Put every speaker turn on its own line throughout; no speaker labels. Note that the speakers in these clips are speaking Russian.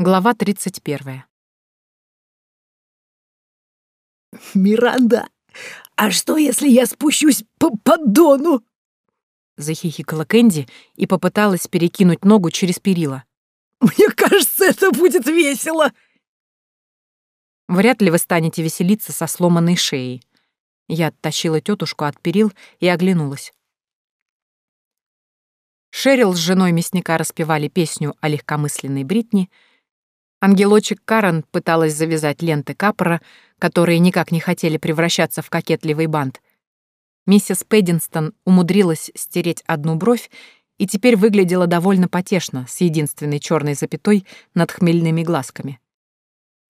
Глава 31.
«Миранда, а что, если я спущусь по поддону?»
Захихикала Кэнди и попыталась перекинуть ногу через перила.
«Мне кажется, это будет весело!»
Вряд ли вы станете веселиться со сломанной шеей. Я оттащила тетушку от перил и оглянулась. Шерил с женой мясника распевали песню о легкомысленной Бритни — Ангелочек Карен пыталась завязать ленты капора, которые никак не хотели превращаться в кокетливый бант. Миссис Пэддинстон умудрилась стереть одну бровь и теперь выглядела довольно потешно, с единственной черной запятой над хмельными глазками.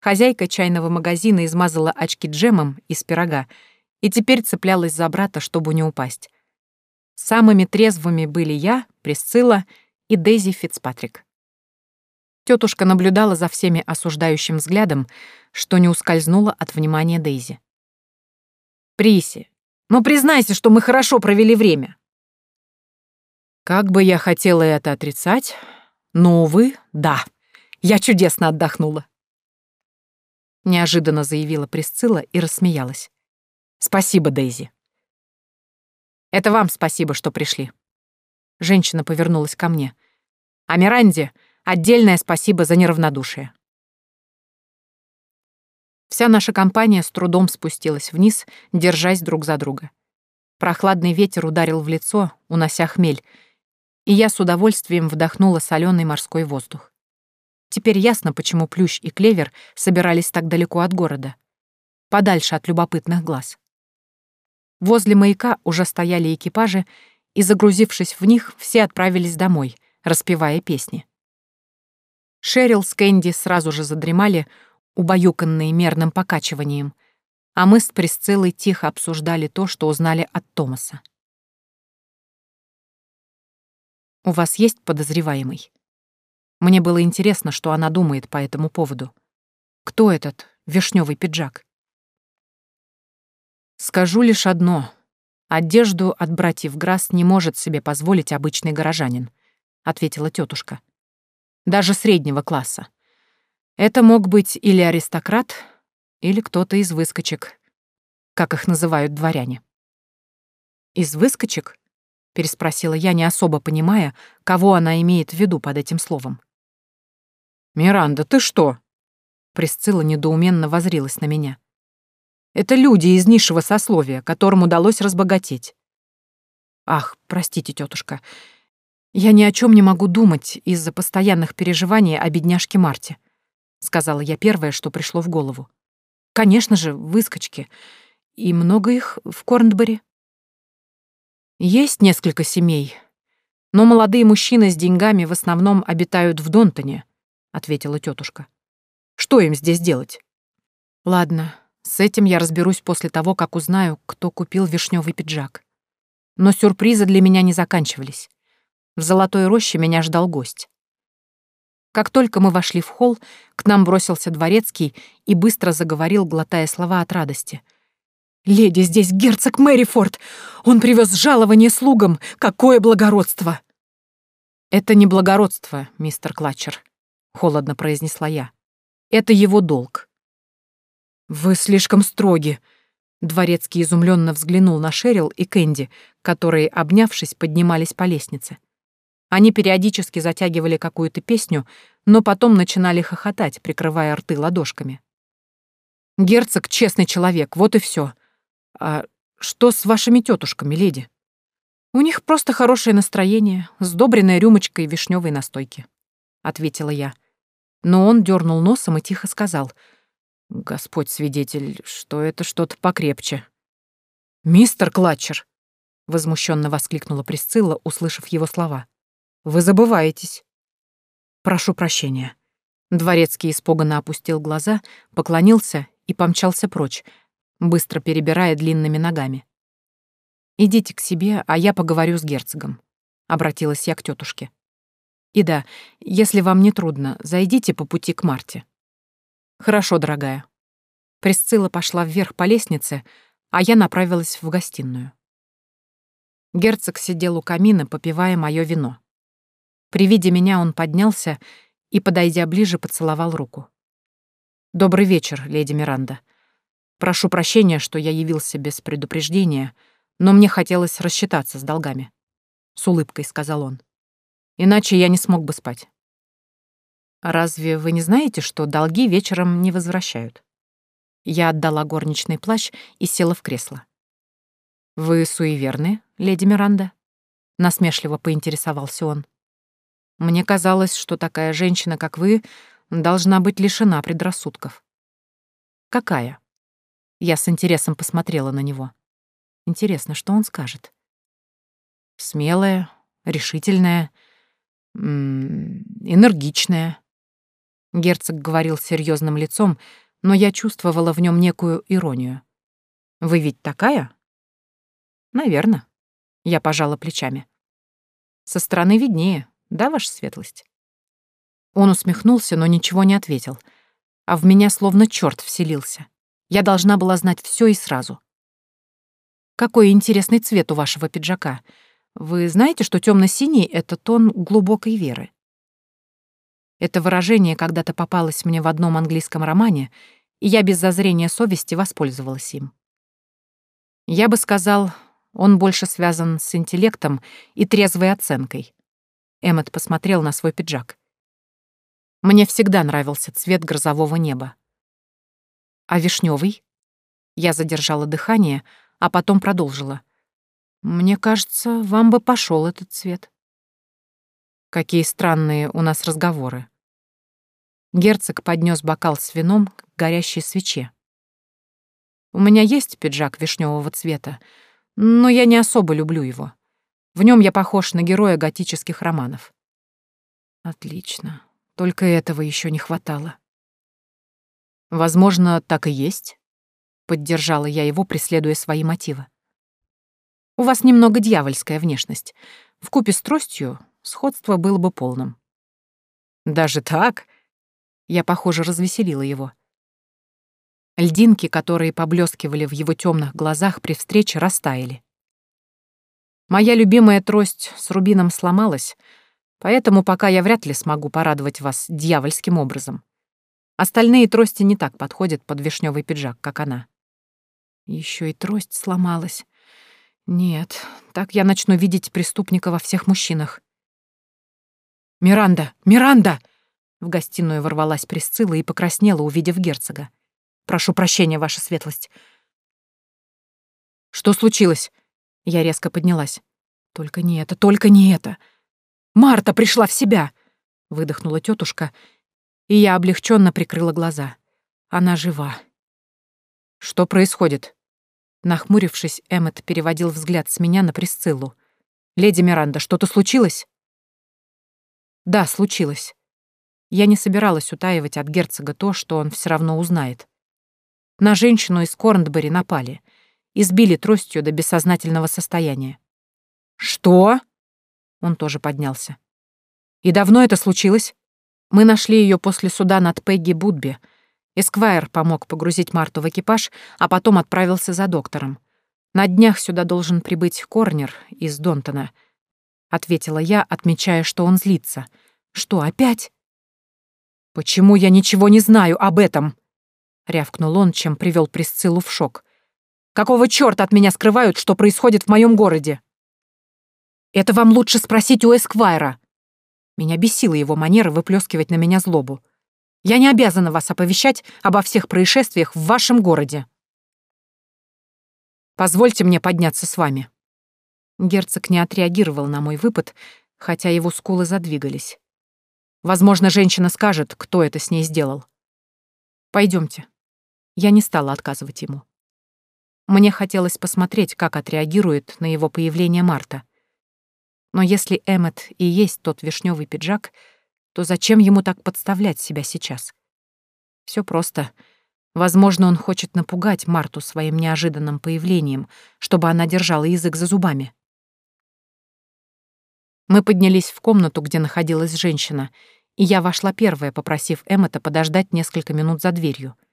Хозяйка чайного магазина измазала очки джемом из пирога и теперь цеплялась за брата, чтобы не упасть. Самыми трезвыми были я, Присцилла и Дейзи Фицпатрик. Тетушка наблюдала за всеми осуждающим взглядом, что не ускользнуло от внимания Дейзи. «Приси, ну признайся, что мы хорошо провели время». Как бы я хотела это отрицать, но, увы, да, я чудесно отдохнула. Неожиданно заявила Присцилла и рассмеялась. «Спасибо, Дейзи». «Это вам спасибо, что пришли». Женщина повернулась ко мне. «А Миранде Отдельное спасибо за неравнодушие. Вся наша компания с трудом спустилась вниз, держась друг за друга. Прохладный ветер ударил в лицо, унося хмель, и я с удовольствием вдохнула соленый морской воздух. Теперь ясно, почему плющ и клевер собирались так далеко от города, подальше от любопытных глаз. Возле маяка уже стояли экипажи, и, загрузившись в них, все отправились домой, распевая песни. Шерил с Кэнди сразу же задремали, убаюканные мерным покачиванием, а мы с Присциллой тихо обсуждали то, что узнали от Томаса. «У вас есть подозреваемый?» Мне было интересно, что она думает по этому поводу. Кто этот вишневый пиджак? Скажу лишь одно. Одежду от братьев Грасс не может себе позволить обычный горожанин, ответила тетушка даже среднего класса. Это мог быть или аристократ, или кто-то из выскочек, как их называют дворяне. «Из выскочек?» — переспросила я, не особо понимая, кого она имеет в виду под этим словом. «Миранда, ты что?» Присцилла недоуменно возрилась на меня. «Это люди из низшего сословия, которым удалось разбогатеть». «Ах, простите, тетушка, «Я ни о чем не могу думать из-за постоянных переживаний о бедняжке Марте», — сказала я первое, что пришло в голову. «Конечно же, выскочки. И много их в Корнбери?» «Есть несколько семей, но молодые мужчины с деньгами в основном обитают в Донтоне», — ответила тетушка. «Что им здесь делать?» «Ладно, с этим я разберусь после того, как узнаю, кто купил вишневый пиджак. Но сюрпризы для меня не заканчивались. В Золотой роще меня ждал гость. Как только мы вошли в холл, к нам бросился дворецкий и быстро заговорил, глотая слова от радости. «Леди, здесь герцог Мэрифорд! Он привез жалование слугам! Какое благородство!» «Это не благородство, мистер Клатчер», — холодно произнесла я. «Это его долг». «Вы слишком строги», Дворецкий изумленно взглянул на Шерил и Кэнди, которые, обнявшись, поднимались по лестнице. Они периодически затягивали какую-то песню, но потом начинали хохотать, прикрывая рты ладошками. «Герцог — честный человек, вот и все. А что с вашими тетушками, леди?» «У них просто хорошее настроение, сдобренная рюмочкой вишневой настойки», — ответила я. Но он дернул носом и тихо сказал. «Господь свидетель, что это что-то покрепче». «Мистер Клатчер!» — возмущенно воскликнула Присцилла, услышав его слова. Вы забываетесь. Прошу прощения. Дворецкий испуганно опустил глаза, поклонился и помчался прочь, быстро перебирая длинными ногами. «Идите к себе, а я поговорю с герцогом», — обратилась я к тетушке. «И да, если вам не трудно, зайдите по пути к Марте». «Хорошо, дорогая». Присцилла пошла вверх по лестнице, а я направилась в гостиную. Герцог сидел у камина, попивая мое вино. При виде меня он поднялся и, подойдя ближе, поцеловал руку. «Добрый вечер, леди Миранда. Прошу прощения, что я явился без предупреждения, но мне хотелось рассчитаться с долгами», — с улыбкой сказал он. «Иначе я не смог бы спать». «Разве вы не знаете, что долги вечером не возвращают?» Я отдала горничный плащ и села в кресло. «Вы суеверны, леди Миранда?» — насмешливо поинтересовался он. «Мне казалось, что такая женщина, как вы, должна быть лишена предрассудков». «Какая?» Я с интересом посмотрела на него. Интересно, что он скажет. «Смелая, решительная, энергичная». Герцог говорил серьезным лицом, но я чувствовала в нем некую иронию. «Вы ведь такая?» «Наверно». Я пожала плечами. «Со стороны виднее, да, ваша светлость?» Он усмехнулся, но ничего не ответил, а в меня словно черт вселился. Я должна была знать все и сразу. «Какой интересный цвет у вашего пиджака. Вы знаете, что темно синий это тон глубокой веры?» Это выражение когда-то попалось мне в одном английском романе, и я без зазрения совести воспользовалась им. Я бы сказал, он больше связан с интеллектом и трезвой оценкой. Эммет посмотрел на свой пиджак. Мне всегда нравился цвет грозового неба. А вишневый? Я задержала дыхание, а потом продолжила. Мне кажется, вам бы пошел этот цвет. Какие странные у нас разговоры. Герцог поднес бокал с вином к горящей свече. У меня есть пиджак вишневого цвета, но я не особо люблю его. В нем я похож на героя готических романов. Отлично. Только этого еще не хватало. Возможно, так и есть. Поддержала я его, преследуя свои мотивы. У вас немного дьявольская внешность. В купе с тростью сходство было бы полным. Даже так? Я, похоже, развеселила его. Льдинки, которые поблескивали в его темных глазах при встрече, растаяли. Моя любимая трость с рубином сломалась, поэтому пока я вряд ли смогу порадовать вас дьявольским образом. Остальные трости не так подходят под вишневый пиджак, как она. Еще и трость сломалась. Нет, так я начну видеть преступника во всех мужчинах. «Миранда! Миранда!» В гостиную ворвалась Присцилла и покраснела, увидев герцога. Прошу прощения, ваша светлость. Что случилось? Я резко поднялась. Только не это, только не это. Марта пришла в себя, выдохнула тетушка, и я облегченно прикрыла глаза. Она жива. Что происходит? Нахмурившись, Эммет переводил взгляд с меня на Присциллу. «Леди Миранда, что-то случилось?» «Да, случилось. Я не собиралась утаивать от герцога то, что он все равно узнает. На женщину из Корнтбери напали. Избили тростью до бессознательного состояния. «Что?» Он тоже поднялся. «И давно это случилось?» Мы нашли ее после суда над Пегги Будби. Эсквайр помог погрузить Марту в экипаж, а потом отправился за доктором. На днях сюда должен прибыть Корнер из Донтона. Ответила я, отмечая, что он злится. Что, опять? Почему я ничего не знаю об этом? рявкнул он, чем привел Присциллу в шок. «Какого чёрта от меня скрывают, что происходит в моем городе?» «Это вам лучше спросить у Эсквайра». Меня бесила его манера выплескивать на меня злобу. «Я не обязана вас оповещать обо всех происшествиях в вашем городе». «Позвольте мне подняться с вами». Герцог не отреагировал на мой выпад, хотя его скулы задвигались. Возможно, женщина скажет, кто это с ней сделал. Пойдемте. Я не стала отказывать ему. Мне хотелось посмотреть, как отреагирует на его появление Марта. Но если Эммет и есть тот вишневый пиджак, то зачем ему так подставлять себя сейчас? Все просто. Возможно, он хочет напугать Марту своим неожиданным появлением, чтобы она держала язык за зубами. Мы поднялись в комнату, где находилась женщина, и я вошла первая, попросив Эммета подождать несколько минут за дверью —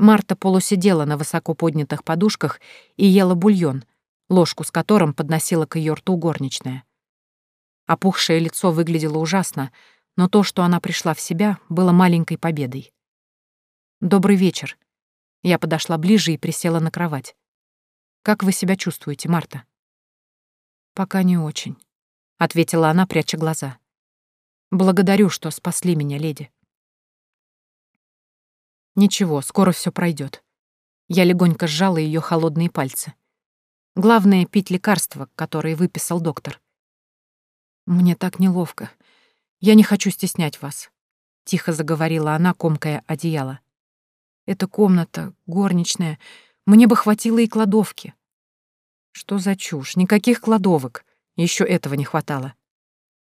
Марта полусидела на высоко поднятых подушках и ела бульон, ложку с которым подносила к ее рту горничная. Опухшее лицо выглядело ужасно, но то, что она пришла в себя, было маленькой победой. «Добрый вечер». Я подошла ближе и присела на кровать. «Как вы себя чувствуете, Марта?» «Пока не очень», — ответила она, пряча глаза. «Благодарю, что спасли меня, леди». «Ничего, скоро все пройдет. Я легонько сжала ее холодные пальцы. «Главное — пить лекарства, которые выписал доктор». «Мне так неловко. Я не хочу стеснять вас», — тихо заговорила она, комкая одеяло. «Эта комната, горничная, мне бы хватило и кладовки». «Что за чушь? Никаких кладовок. Еще этого не хватало».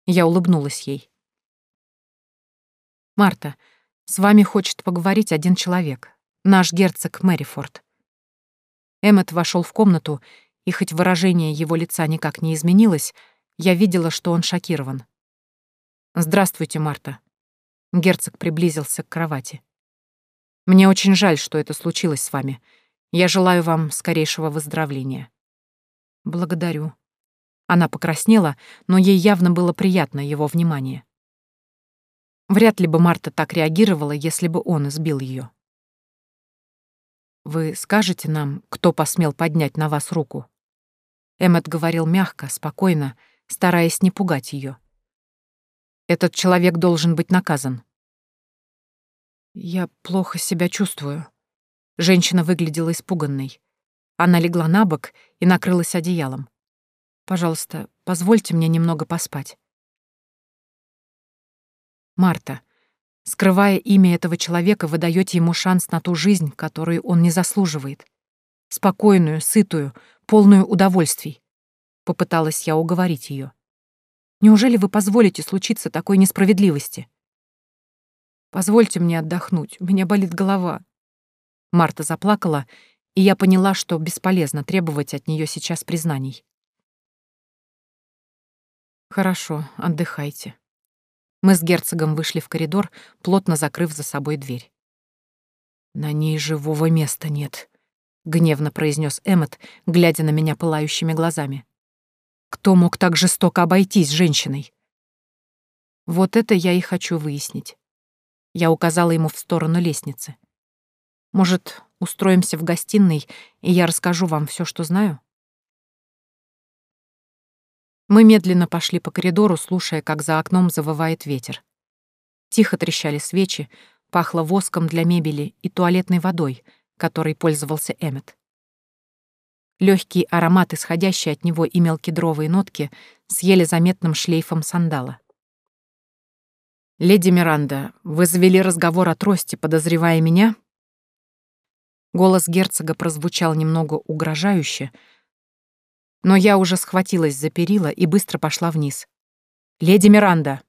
Я улыбнулась ей. «Марта, с вами хочет поговорить один человек, наш герцог Мэрифорд». Эммет вошел в комнату, и хоть выражение его лица никак не изменилось, я видела, что он шокирован. «Здравствуйте, Марта». Герцог приблизился к кровати. «Мне очень жаль, что это случилось с вами. Я желаю вам скорейшего выздоровления». «Благодарю». Она покраснела, но ей явно было приятно его внимание. Вряд ли бы Марта так реагировала, если бы он избил ее. «Вы скажете нам, кто посмел поднять на вас руку?» Эммет говорил мягко, спокойно, стараясь не пугать ее. «Этот человек должен быть наказан». «Я плохо себя чувствую». Женщина выглядела испуганной. Она легла на бок и накрылась одеялом. «Пожалуйста, позвольте мне немного поспать». Марта. Скрывая имя этого человека, вы даете ему шанс на ту жизнь, которую он не заслуживает. Спокойную, сытую, полную удовольствий. Попыталась я уговорить ее. Неужели вы позволите случиться такой несправедливости? Позвольте мне отдохнуть, у меня болит голова. Марта заплакала, и я поняла, что бесполезно требовать от нее сейчас признаний. Хорошо, отдыхайте. Мы с герцогом вышли в коридор, плотно закрыв за собой дверь. «На ней живого места нет», — гневно произнес Эммет, глядя на меня пылающими глазами. «Кто мог так жестоко обойтись с женщиной?» «Вот это я и хочу выяснить». Я указала ему в сторону лестницы. «Может, устроимся в гостиной, и я расскажу вам все, что знаю?» Мы медленно пошли по коридору, слушая, как за окном завывает ветер. Тихо трещали свечи, пахло воском для мебели и туалетной водой, которой пользовался Эммет. Легкий аромат, исходящий от него и мелкедровые нотки, с еле заметным шлейфом сандала. «Леди Миранда, вы завели разговор о трости, подозревая меня?» Голос герцога прозвучал немного угрожающе, но я уже схватилась за перила и быстро пошла вниз. «Леди Миранда!»